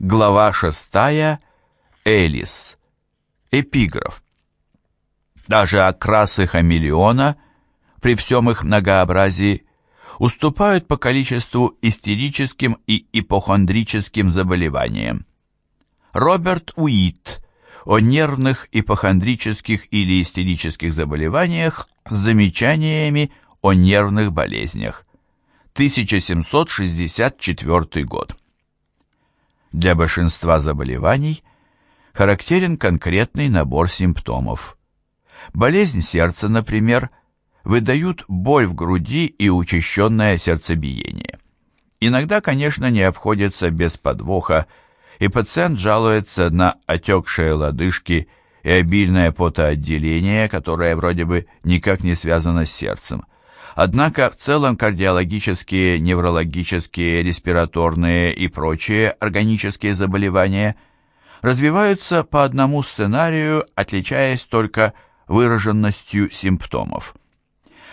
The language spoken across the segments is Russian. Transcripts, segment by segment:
Глава шестая. Элис. Эпиграф. Даже окрасы хамелеона, при всем их многообразии, уступают по количеству истерическим и ипохондрическим заболеваниям. Роберт Уит о нервных, ипохондрических или истерических заболеваниях с замечаниями о нервных болезнях. 1764 год. Для большинства заболеваний характерен конкретный набор симптомов. Болезнь сердца, например, выдают боль в груди и учащенное сердцебиение. Иногда, конечно, не обходится без подвоха, и пациент жалуется на отекшие лодыжки и обильное потоотделение, которое вроде бы никак не связано с сердцем. Однако в целом кардиологические, неврологические, респираторные и прочие органические заболевания развиваются по одному сценарию, отличаясь только выраженностью симптомов.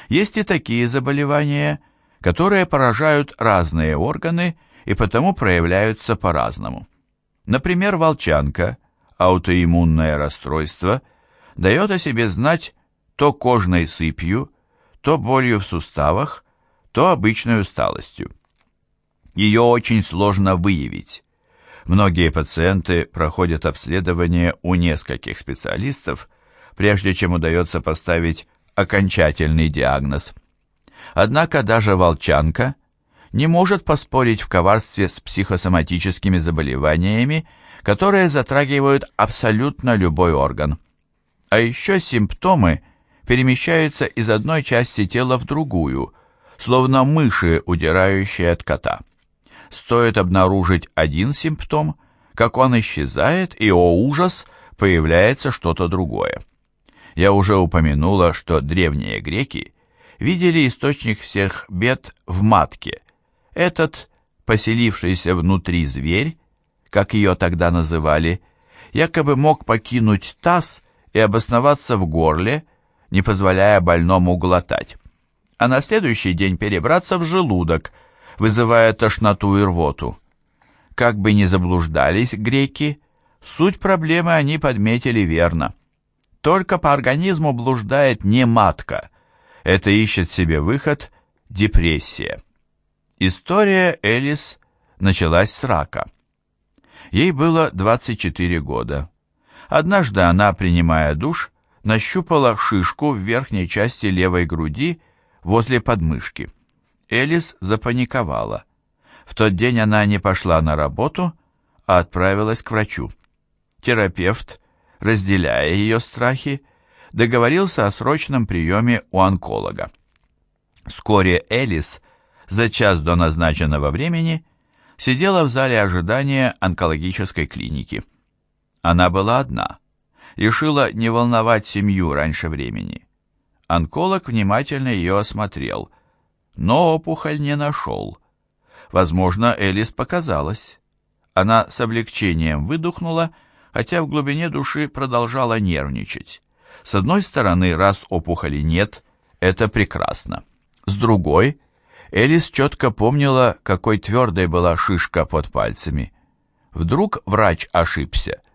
Есть и такие заболевания, которые поражают разные органы и потому проявляются по-разному. Например, волчанка, аутоиммунное расстройство, дает о себе знать то кожной сыпью, то болью в суставах, то обычной усталостью. Ее очень сложно выявить. Многие пациенты проходят обследование у нескольких специалистов, прежде чем удается поставить окончательный диагноз. Однако даже волчанка не может поспорить в коварстве с психосоматическими заболеваниями, которые затрагивают абсолютно любой орган. А еще симптомы – перемещаются из одной части тела в другую, словно мыши, удирающие от кота. Стоит обнаружить один симптом, как он исчезает, и, о ужас, появляется что-то другое. Я уже упомянула, что древние греки видели источник всех бед в матке. Этот, поселившийся внутри зверь, как ее тогда называли, якобы мог покинуть таз и обосноваться в горле, не позволяя больному глотать, а на следующий день перебраться в желудок, вызывая тошноту и рвоту. Как бы ни заблуждались греки, суть проблемы они подметили верно. Только по организму блуждает не матка, это ищет себе выход депрессия. История Элис началась с рака. Ей было 24 года. Однажды она, принимая душ, нащупала шишку в верхней части левой груди возле подмышки. Элис запаниковала. В тот день она не пошла на работу, а отправилась к врачу. Терапевт, разделяя ее страхи, договорился о срочном приеме у онколога. Вскоре Элис, за час до назначенного времени, сидела в зале ожидания онкологической клиники. Она была одна решила не волновать семью раньше времени. Онколог внимательно ее осмотрел, но опухоль не нашел. Возможно, Элис показалась. Она с облегчением выдохнула, хотя в глубине души продолжала нервничать. С одной стороны, раз опухоли нет, это прекрасно. С другой, Элис четко помнила, какой твердой была шишка под пальцами. Вдруг врач ошибся –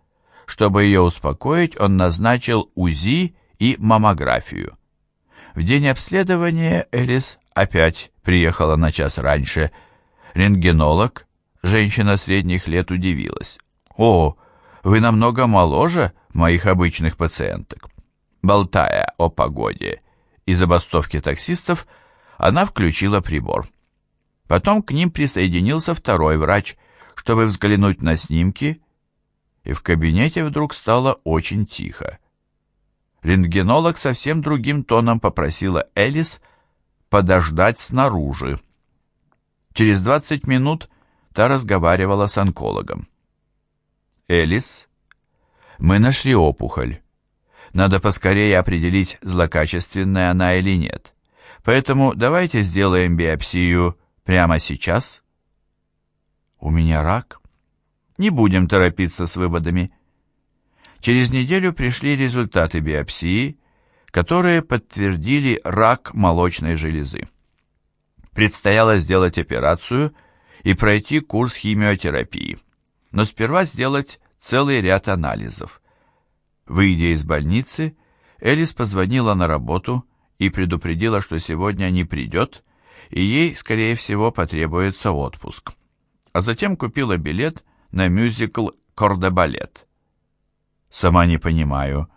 чтобы ее успокоить, он назначил УЗИ и маммографию. В день обследования Элис опять приехала на час раньше. Рентгенолог, женщина средних лет, удивилась. «О, вы намного моложе моих обычных пациенток». Болтая о погоде и забастовке таксистов, она включила прибор. Потом к ним присоединился второй врач, чтобы взглянуть на снимки и в кабинете вдруг стало очень тихо. Рентгенолог совсем другим тоном попросила Элис подождать снаружи. Через 20 минут та разговаривала с онкологом. «Элис, мы нашли опухоль. Надо поскорее определить, злокачественная она или нет. Поэтому давайте сделаем биопсию прямо сейчас». «У меня рак?» Не будем торопиться с выводами. Через неделю пришли результаты биопсии, которые подтвердили рак молочной железы. Предстояло сделать операцию и пройти курс химиотерапии. но сперва сделать целый ряд анализов. Выйдя из больницы, Элис позвонила на работу и предупредила, что сегодня не придет, и ей, скорее всего, потребуется отпуск. А затем купила билет на мюзикл «Кордебалет». «Сама не понимаю,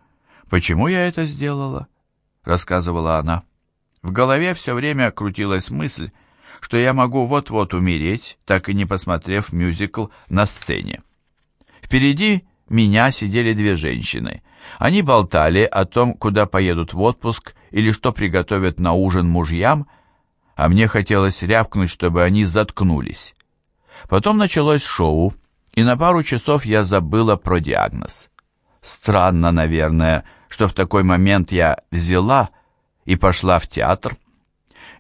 почему я это сделала?» — рассказывала она. В голове все время крутилась мысль, что я могу вот-вот умереть, так и не посмотрев мюзикл на сцене. Впереди меня сидели две женщины. Они болтали о том, куда поедут в отпуск или что приготовят на ужин мужьям, а мне хотелось рявкнуть, чтобы они заткнулись. Потом началось шоу, и на пару часов я забыла про диагноз. Странно, наверное, что в такой момент я взяла и пошла в театр.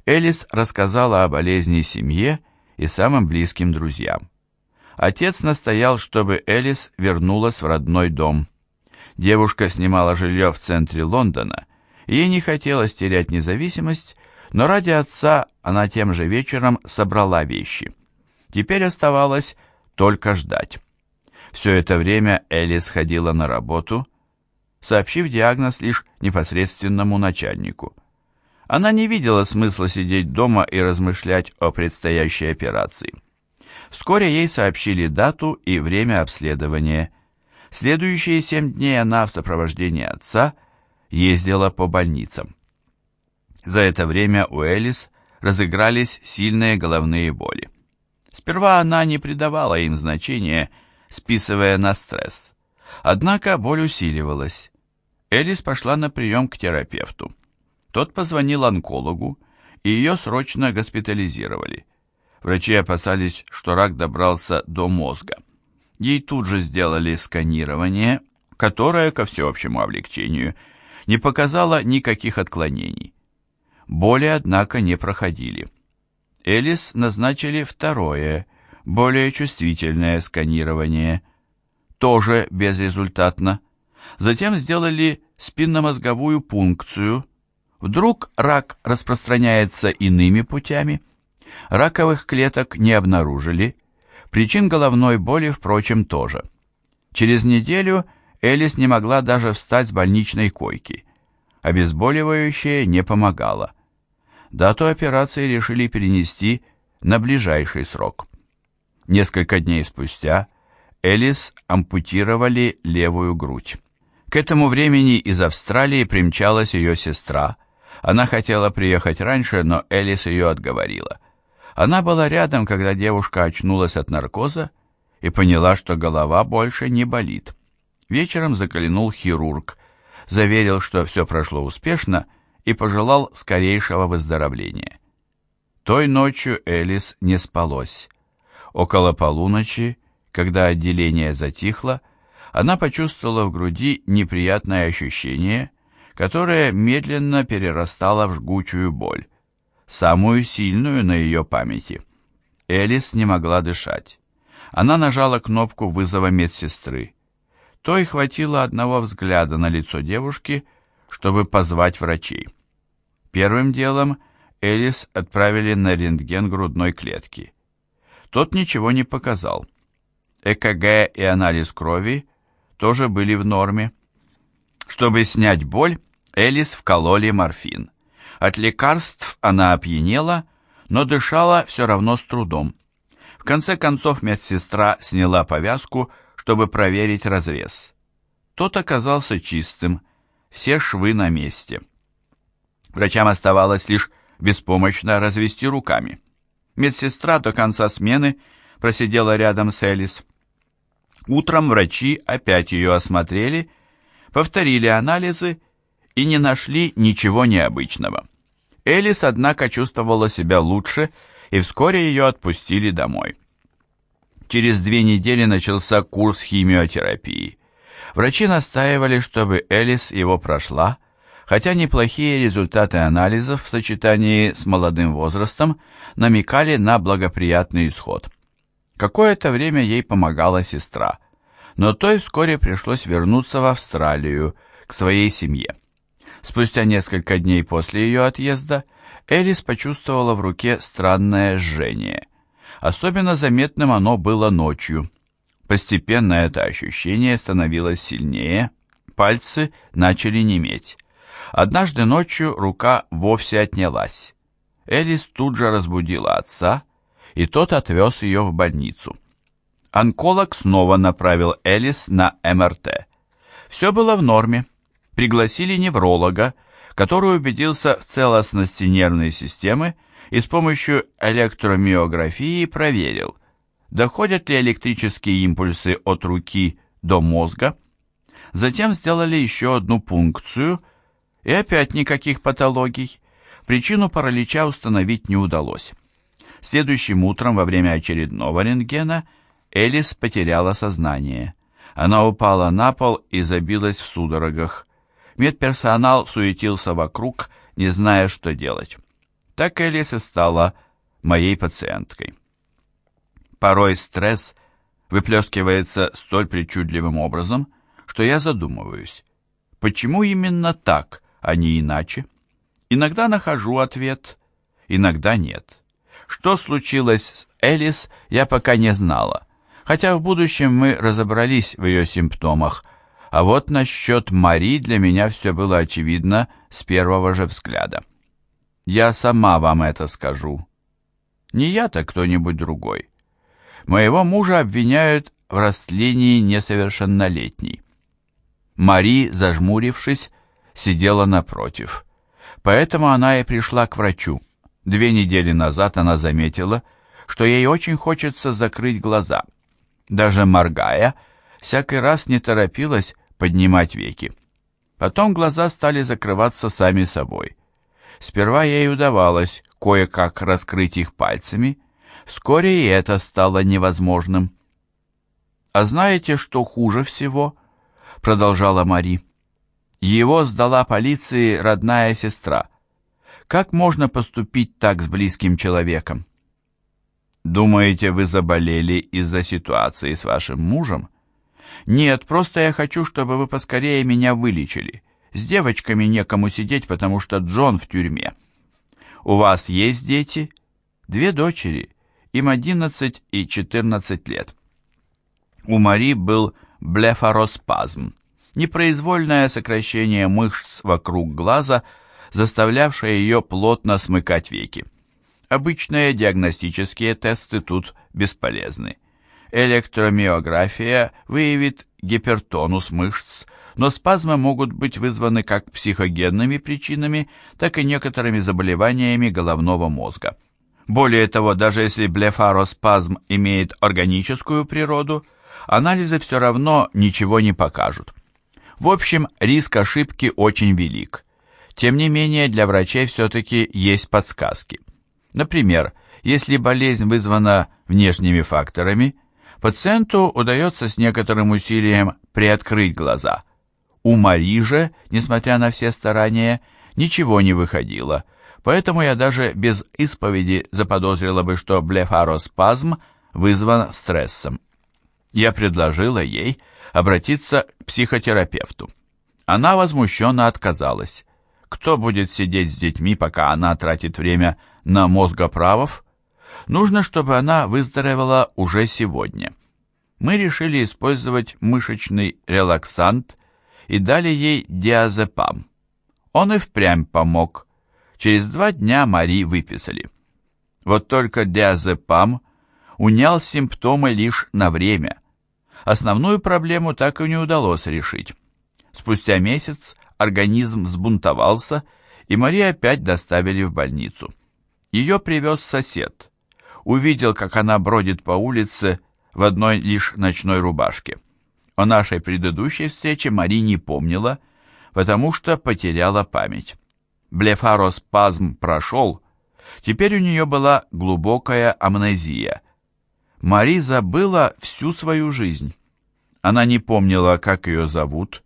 Элис рассказала о болезни семье и самым близким друзьям. Отец настоял, чтобы Элис вернулась в родной дом. Девушка снимала жилье в центре Лондона, ей не хотелось терять независимость, но ради отца она тем же вечером собрала вещи. Теперь оставалось только ждать. Все это время Элис ходила на работу, сообщив диагноз лишь непосредственному начальнику. Она не видела смысла сидеть дома и размышлять о предстоящей операции. Вскоре ей сообщили дату и время обследования. Следующие семь дней она в сопровождении отца ездила по больницам. За это время у Элис разыгрались сильные головные боли. Сперва она не придавала им значения, списывая на стресс. Однако боль усиливалась. Элис пошла на прием к терапевту. Тот позвонил онкологу, и ее срочно госпитализировали. Врачи опасались, что рак добрался до мозга. Ей тут же сделали сканирование, которое, ко всеобщему облегчению, не показало никаких отклонений. Боли, однако, не проходили. Элис назначили второе, более чувствительное сканирование, тоже безрезультатно. Затем сделали спинномозговую пункцию. Вдруг рак распространяется иными путями? Раковых клеток не обнаружили. Причин головной боли, впрочем, тоже. Через неделю Элис не могла даже встать с больничной койки. Обезболивающее не помогало. Дату операции решили перенести на ближайший срок. Несколько дней спустя Элис ампутировали левую грудь. К этому времени из Австралии примчалась ее сестра. Она хотела приехать раньше, но Элис ее отговорила. Она была рядом, когда девушка очнулась от наркоза и поняла, что голова больше не болит. Вечером заглянул хирург, заверил, что все прошло успешно и пожелал скорейшего выздоровления. Той ночью Элис не спалось. Около полуночи, когда отделение затихло, она почувствовала в груди неприятное ощущение, которое медленно перерастало в жгучую боль самую сильную на ее памяти. Элис не могла дышать. Она нажала кнопку вызова медсестры. Той хватило одного взгляда на лицо девушки, чтобы позвать врачей. Первым делом Элис отправили на рентген грудной клетки. Тот ничего не показал. ЭКГ и анализ крови тоже были в норме. Чтобы снять боль, Элис вкололи морфин. От лекарств она опьянела, но дышала все равно с трудом. В конце концов медсестра сняла повязку, чтобы проверить разрез. Тот оказался чистым, все швы на месте. Врачам оставалось лишь беспомощно развести руками. Медсестра до конца смены просидела рядом с Элис. Утром врачи опять ее осмотрели, повторили анализы и не нашли ничего необычного. Элис, однако, чувствовала себя лучше, и вскоре ее отпустили домой. Через две недели начался курс химиотерапии. Врачи настаивали, чтобы Элис его прошла, хотя неплохие результаты анализов в сочетании с молодым возрастом намекали на благоприятный исход. Какое-то время ей помогала сестра, но той вскоре пришлось вернуться в Австралию, к своей семье. Спустя несколько дней после ее отъезда Элис почувствовала в руке странное жжение. Особенно заметным оно было ночью. Постепенно это ощущение становилось сильнее, пальцы начали неметь. Однажды ночью рука вовсе отнялась. Элис тут же разбудила отца, и тот отвез ее в больницу. Онколог снова направил Элис на МРТ. Все было в норме. Пригласили невролога, который убедился в целостности нервной системы и с помощью электромиографии проверил, доходят ли электрические импульсы от руки до мозга. Затем сделали еще одну пункцию, и опять никаких патологий. Причину паралича установить не удалось. Следующим утром во время очередного рентгена Элис потеряла сознание. Она упала на пол и забилась в судорогах. Медперсонал суетился вокруг, не зная, что делать. Так Элис и стала моей пациенткой. Порой стресс выплескивается столь причудливым образом, что я задумываюсь, почему именно так, а не иначе? Иногда нахожу ответ, иногда нет. Что случилось с Элис, я пока не знала, хотя в будущем мы разобрались в ее симптомах, а вот насчет Мари для меня все было очевидно с первого же взгляда. Я сама вам это скажу. Не я, так кто-нибудь другой. Моего мужа обвиняют в растлении несовершеннолетней. Мари, зажмурившись, сидела напротив. Поэтому она и пришла к врачу. Две недели назад она заметила, что ей очень хочется закрыть глаза. Даже моргая, всякий раз не торопилась поднимать веки. Потом глаза стали закрываться сами собой. Сперва ей удавалось кое-как раскрыть их пальцами, вскоре и это стало невозможным. «А знаете, что хуже всего?» — продолжала Мари. «Его сдала полиции родная сестра. Как можно поступить так с близким человеком?» «Думаете, вы заболели из-за ситуации с вашим мужем?» «Нет, просто я хочу, чтобы вы поскорее меня вылечили. С девочками некому сидеть, потому что Джон в тюрьме». «У вас есть дети?» «Две дочери. Им 11 и 14 лет». У Мари был блефароспазм, непроизвольное сокращение мышц вокруг глаза, заставлявшее ее плотно смыкать веки. Обычные диагностические тесты тут бесполезны. Электромиография выявит гипертонус мышц, но спазмы могут быть вызваны как психогенными причинами, так и некоторыми заболеваниями головного мозга. Более того, даже если блефароспазм имеет органическую природу, анализы все равно ничего не покажут. В общем, риск ошибки очень велик. Тем не менее, для врачей все-таки есть подсказки. Например, если болезнь вызвана внешними факторами, Пациенту удается с некоторым усилием приоткрыть глаза. У Мари же, несмотря на все старания, ничего не выходило, поэтому я даже без исповеди заподозрила бы, что блефароспазм вызван стрессом. Я предложила ей обратиться к психотерапевту. Она возмущенно отказалась. Кто будет сидеть с детьми, пока она тратит время на мозгоправов? Нужно, чтобы она выздоровела уже сегодня. Мы решили использовать мышечный релаксант и дали ей диазепам. Он и впрямь помог. Через два дня Мари выписали. Вот только диазепам унял симптомы лишь на время. Основную проблему так и не удалось решить. Спустя месяц организм взбунтовался, и Мари опять доставили в больницу. Ее привез сосед увидел, как она бродит по улице в одной лишь ночной рубашке. О нашей предыдущей встрече Мари не помнила, потому что потеряла память. Блефароспазм прошел, теперь у нее была глубокая амнезия. Мари забыла всю свою жизнь. Она не помнила, как ее зовут,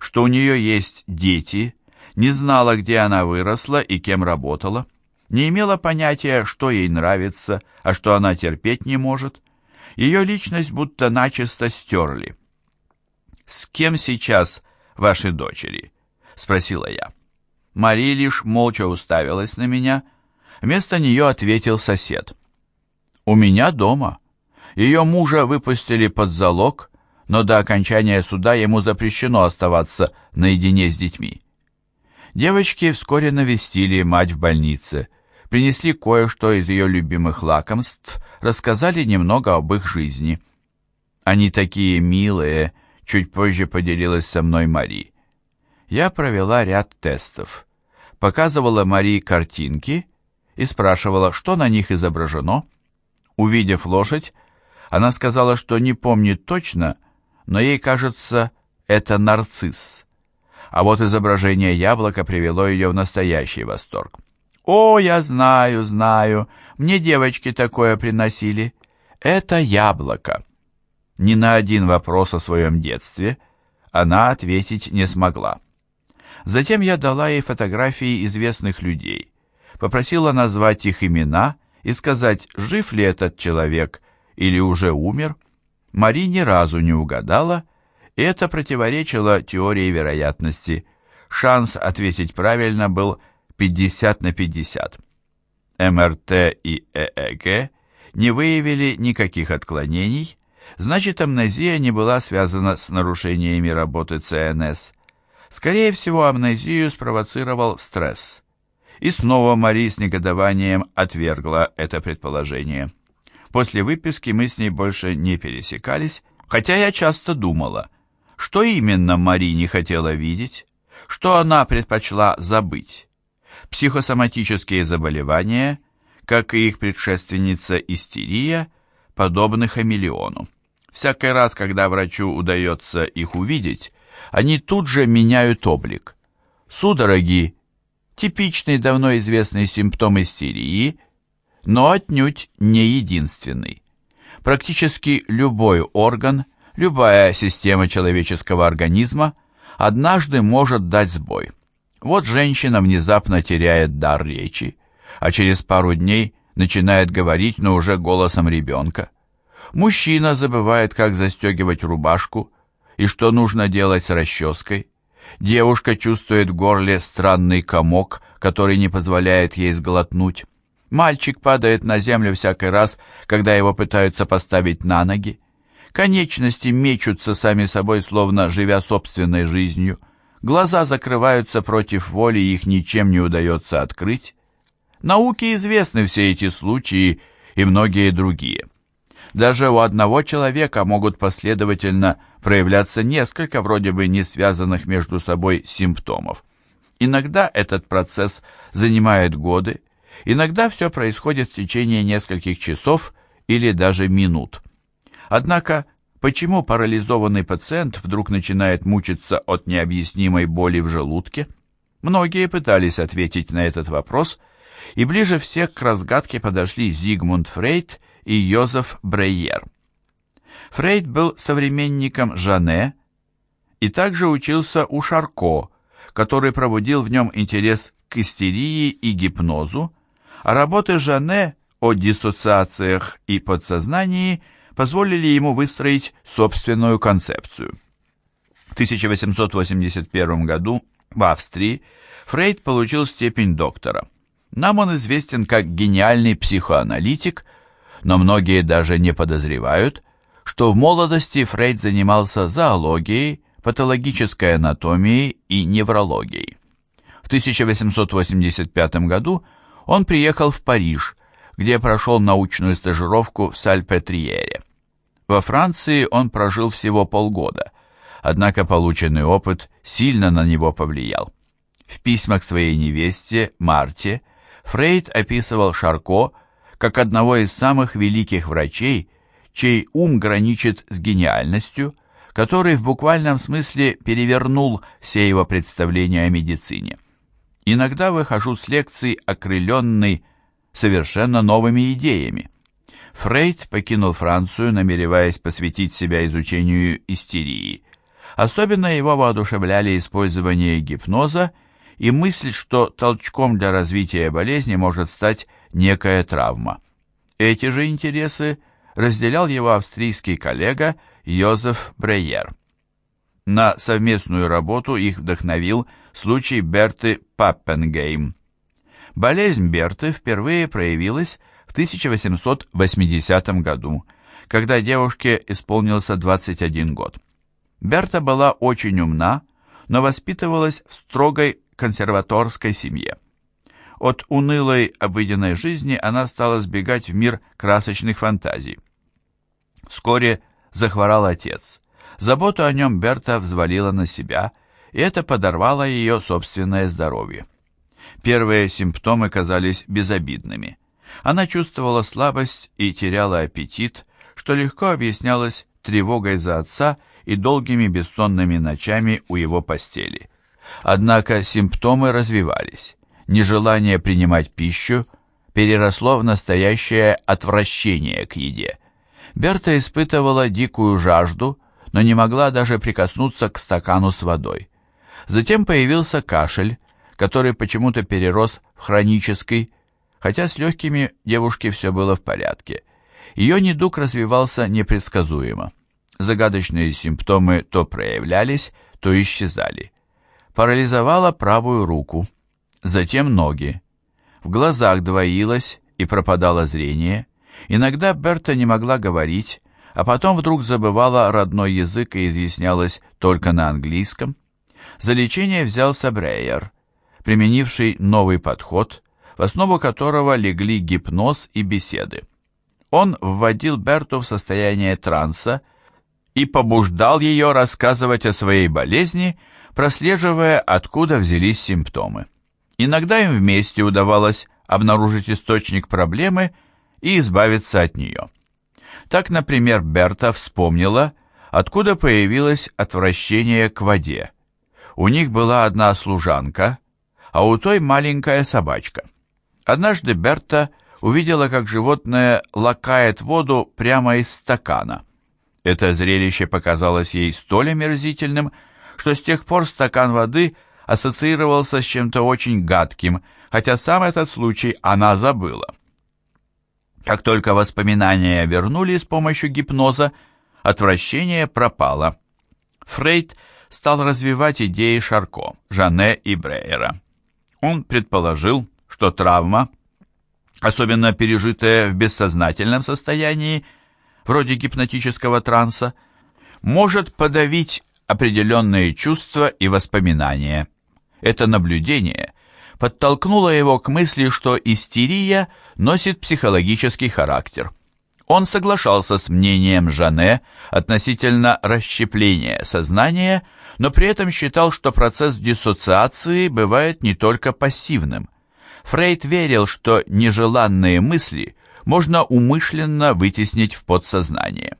что у нее есть дети, не знала, где она выросла и кем работала не имела понятия, что ей нравится, а что она терпеть не может. Ее личность будто начисто стерли. «С кем сейчас ваши дочери?» — спросила я. Мари лишь молча уставилась на меня. Вместо нее ответил сосед. «У меня дома. Ее мужа выпустили под залог, но до окончания суда ему запрещено оставаться наедине с детьми. Девочки вскоре навестили мать в больнице, принесли кое-что из ее любимых лакомств, рассказали немного об их жизни. «Они такие милые», — чуть позже поделилась со мной Мари. Я провела ряд тестов. Показывала Мари картинки и спрашивала, что на них изображено. Увидев лошадь, она сказала, что не помнит точно, но ей кажется, это нарцисс. А вот изображение яблока привело ее в настоящий восторг. «О, я знаю, знаю, мне девочки такое приносили. Это яблоко». Ни на один вопрос о своем детстве она ответить не смогла. Затем я дала ей фотографии известных людей, попросила назвать их имена и сказать, жив ли этот человек или уже умер, Мари ни разу не угадала, и это противоречило теории вероятности. Шанс ответить правильно был 50 на 50. МРТ и ЭЭГ не выявили никаких отклонений, значит амнезия не была связана с нарушениями работы ЦНС. Скорее всего, амнезию спровоцировал стресс. И снова Мари с негодованием отвергла это предположение. После выписки мы с ней больше не пересекались, хотя я часто думала, что именно Мари не хотела видеть, что она предпочла забыть. Психосоматические заболевания, как и их предшественница истерия, подобны хамелеону. Всякий раз, когда врачу удается их увидеть, они тут же меняют облик. Судороги – типичный давно известный симптом истерии – но отнюдь не единственный. Практически любой орган, любая система человеческого организма однажды может дать сбой. Вот женщина внезапно теряет дар речи, а через пару дней начинает говорить, но уже голосом ребенка. Мужчина забывает, как застегивать рубашку и что нужно делать с расческой. Девушка чувствует в горле странный комок, который не позволяет ей сглотнуть. Мальчик падает на землю всякий раз, когда его пытаются поставить на ноги. Конечности мечутся сами собой, словно живя собственной жизнью. Глаза закрываются против воли, их ничем не удается открыть. Науке известны все эти случаи и многие другие. Даже у одного человека могут последовательно проявляться несколько вроде бы не связанных между собой симптомов. Иногда этот процесс занимает годы, Иногда все происходит в течение нескольких часов или даже минут. Однако, почему парализованный пациент вдруг начинает мучиться от необъяснимой боли в желудке? Многие пытались ответить на этот вопрос, и ближе всех к разгадке подошли Зигмунд Фрейд и Йозеф Брейер. Фрейд был современником Жане и также учился у Шарко, который пробудил в нем интерес к истерии и гипнозу, а работы Жане о диссоциациях и подсознании позволили ему выстроить собственную концепцию. В 1881 году в Австрии Фрейд получил степень доктора. Нам он известен как гениальный психоаналитик, но многие даже не подозревают, что в молодости Фрейд занимался зоологией, патологической анатомией и неврологией. В 1885 году он приехал в Париж, где прошел научную стажировку в Сальпетриере. Во Франции он прожил всего полгода, однако полученный опыт сильно на него повлиял. В письмах своей невесте, Марте, Фрейд описывал Шарко как одного из самых великих врачей, чей ум граничит с гениальностью, который в буквальном смысле перевернул все его представления о медицине. Иногда выхожу с лекций окрыленный совершенно новыми идеями. Фрейд покинул Францию, намереваясь посвятить себя изучению истерии. Особенно его воодушевляли использование гипноза и мысль, что толчком для развития болезни может стать некая травма. Эти же интересы разделял его австрийский коллега Йозеф Брейер. На совместную работу их вдохновил случай Берты Паппенгейм. Болезнь Берты впервые проявилась в 1880 году, когда девушке исполнился 21 год. Берта была очень умна, но воспитывалась в строгой консерваторской семье. От унылой обыденной жизни она стала сбегать в мир красочных фантазий. Вскоре захворал отец. Заботу о нем Берта взвалила на себя, и это подорвало ее собственное здоровье. Первые симптомы казались безобидными. Она чувствовала слабость и теряла аппетит, что легко объяснялось тревогой за отца и долгими бессонными ночами у его постели. Однако симптомы развивались. Нежелание принимать пищу переросло в настоящее отвращение к еде. Берта испытывала дикую жажду, но не могла даже прикоснуться к стакану с водой. Затем появился кашель, который почему-то перерос в хронический, хотя с легкими девушке все было в порядке. Ее недуг развивался непредсказуемо. Загадочные симптомы то проявлялись, то исчезали. Парализовала правую руку, затем ноги. В глазах двоилось и пропадало зрение. Иногда Берта не могла говорить, а потом вдруг забывала родной язык и изъяснялась только на английском. За лечение взялся Брейер, применивший новый подход, в основу которого легли гипноз и беседы. Он вводил Берту в состояние транса и побуждал ее рассказывать о своей болезни, прослеживая, откуда взялись симптомы. Иногда им вместе удавалось обнаружить источник проблемы и избавиться от нее. Так, например, Берта вспомнила, откуда появилось отвращение к воде. У них была одна служанка, а у той маленькая собачка. Однажды Берта увидела, как животное лакает воду прямо из стакана. Это зрелище показалось ей столь омерзительным, что с тех пор стакан воды ассоциировался с чем-то очень гадким, хотя сам этот случай она забыла. Как только воспоминания вернули с помощью гипноза, отвращение пропало. Фрейд стал развивать идеи Шарко, Жане и Брейера. Он предположил, что травма – особенно пережитое в бессознательном состоянии, вроде гипнотического транса, может подавить определенные чувства и воспоминания. Это наблюдение подтолкнуло его к мысли, что истерия носит психологический характер. Он соглашался с мнением Жане относительно расщепления сознания, но при этом считал, что процесс диссоциации бывает не только пассивным. Фрейд верил, что нежеланные мысли можно умышленно вытеснить в подсознание.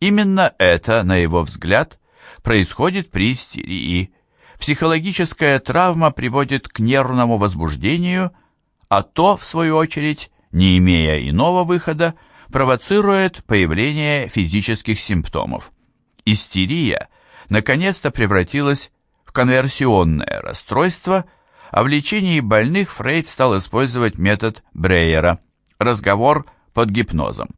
Именно это, на его взгляд, происходит при истерии. Психологическая травма приводит к нервному возбуждению, а то, в свою очередь, не имея иного выхода, провоцирует появление физических симптомов. Истерия наконец-то превратилась в конверсионное расстройство – а в лечении больных Фрейд стал использовать метод Брейера – разговор под гипнозом.